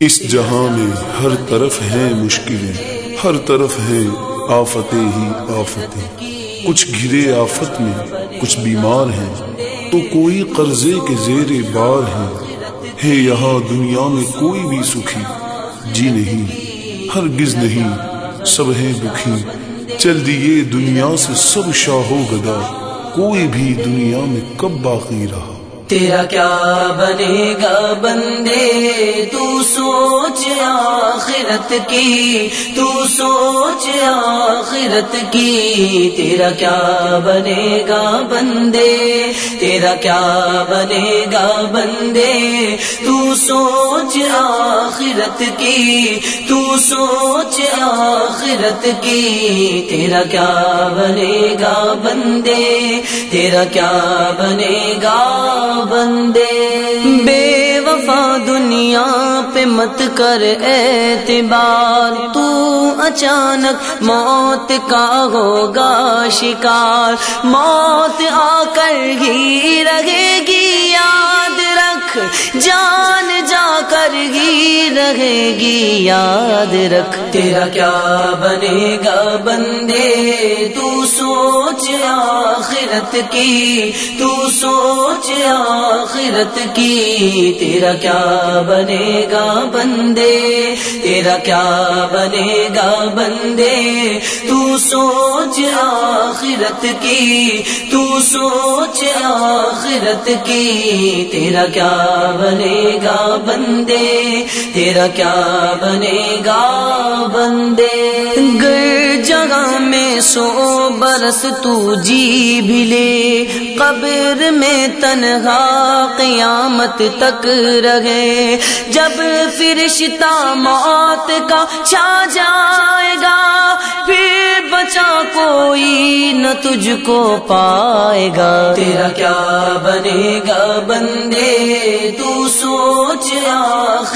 اس جہاں میں ہر طرف ہیں مشکلیں، ہر طرف ہے آفتیں ہی آفتیں۔ کچھ گرے آفت میں، کچھ بیمار ہیں، تو کوئی قرضے کے زیر بار ہیں۔ ہے یہاں دنیا میں کوئی بھی سکھی جی نہیں ہر گز نہیں، سب ہیں دکھی۔ چل دیے دنیا سے سب شاہو گدا، کوئی بھی دنیا میں کب باقی رہا۔ تیرا کیا بنے گا بندے؟ تو سوچ آخرت کی، تو سوچ آخرت کی، تیرا کیا بنے گا بندے؟ تیرا کیا بنے گا بندے؟ تو سوچ آخرت کی، تو سوچ آخرت کی، تیرا کیا بنے گا بندے؟ تیرا کیا بنے گا بندے؟ بے وفا دنیا مت کر اعتبار، تو اچانک موت کا ہوگا شکار۔ موت آ کر ہی رہے گی، یاد رکھ۔ جان جان رہے گی یاد رکھ تیرا کیا بنے گا بندے؟ تو سوچ آخرت کی، تو سوچ آخرت کی۔ تیرا کیا بنے گا بندے؟ تیرا کیا بنے گا بندے؟ تو سوچ آخرت کی، تو سوچ آخرت کی۔ تیرا کیا بنے گا بندے؟ تیرا کیا بنے گا بندے؟ گر جگہ میں سو برس تو جی بھی لے۔ قبر میں تنہا قیامت تک رہے۔ جب فرشتہ موت کا چھا جائے گا، پھر بچا کوئی نہ تجھ کو پائے گا۔ تیرا کیا بنے گا بندے؟ تو سوچ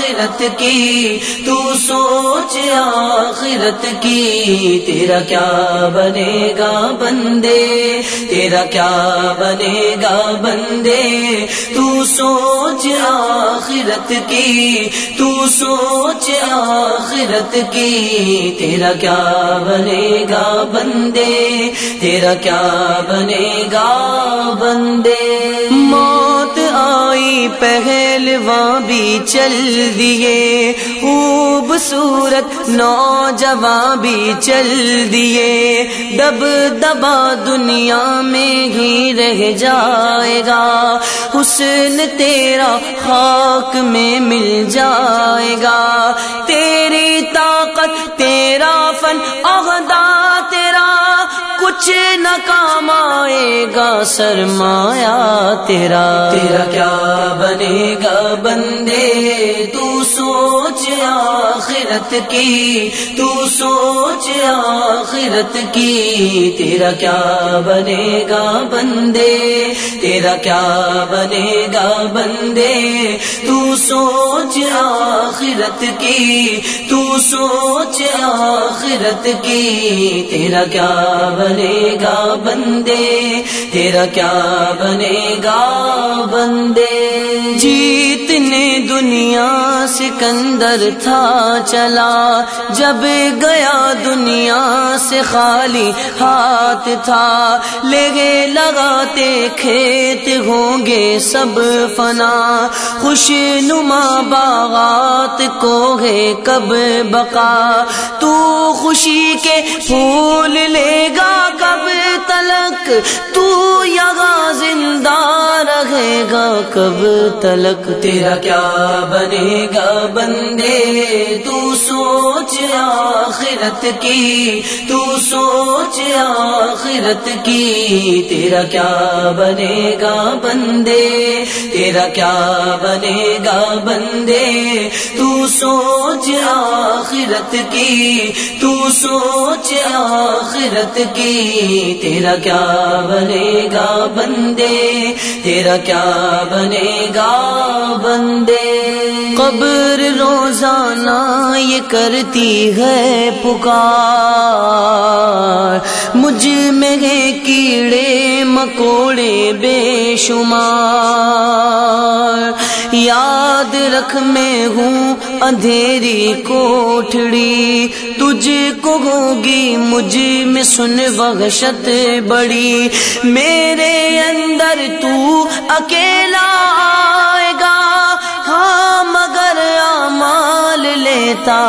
آخرت کی، تو سوچ آخرت کی، تیرا کیا بنے گا بندے؟ تیرا کیا بنے گا بندے؟ تو سوچ آخرت کی، تو سوچ آخرت کی، تیرا کیا بنے گا بندے؟ تیرا کیا بنے گا بندے؟ موت آئی پہلواں بھی چل دیے۔ خوبصورت نوجوان بھی چل دیے۔ دب دبا دنیا میں ہی رہ جائے گا۔ حسن تیرا خاک میں مل جائے گا۔ تیری طاقت، تیرا فن عہدہ کچھ نہ کام آئے گا سرمایا تیرا۔ تیرا کیا بنے گا بندے؟ تو سو آخرت کی، تو سوچ آخرت کی، تیرا کیا بنے گا بندے؟ تیرا کیا بنے گا بندے؟ تو سوچ آخرت کی، تو سوچ آخرت کی، تیرا کیا بنے گا بندے؟ تیرا کیا بنے گا بندے؟ جیتنے دنیا سکندر تھا چلا۔ جب گیا دنیا سے خالی ہاتھ تھا۔ لے گے لگاتے کھیت ہوں گے سب فنا۔ خوش نما باغات کو ہے کب بقا۔ تو خوشی کے پھول لے گا کب تلک، تو یہاں زندہ رہے گا، کب تلک؟ تیرا کیا بنے گا بندے؟ تو سوچ آخرت کی، تو سوچ آخرت کی، تیرا کیا بنے گا بندے؟ تیرا کیا بنے گا بندے؟ تو سوچ آخرت کی، تو سوچ آخرت کی تیرا کیا بنے گا بندے؟ تیرا کیا بنے گا بندے؟ قبر روزانہ یہ کرتی ہے پکار۔ مجھ میں ہے کیڑے، مکوڑے بے شمار۔ یاد رکھ میں ہوں اندھیری کوٹڑی تجھ کو ہوگی مجھ میں سن وحشت بڑی۔ میرے اندر تو اکیلا آئے گا ہاں مگر امال لیتا۔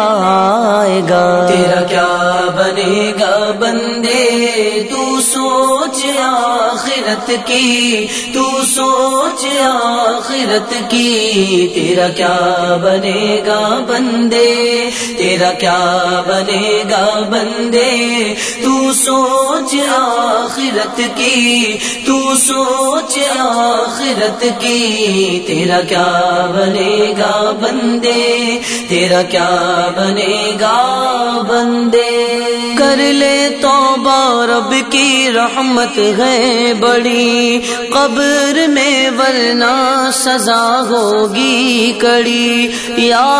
آخرت کی، تو سوچ آخرت کی، تیرا کیا بنے گا بندے؟ تیرا کیا بنے گا بندے؟ تو سوچ آخرت کی، تو سوچ آخرت کی، تیرا کیا بنے گا بندے؟ تیرا کیا بنے گا بندے؟ کر لے توبہ رب کی، رحمت ہے بڑی قبر میں ورنہ سزا ہوگی کڑی یا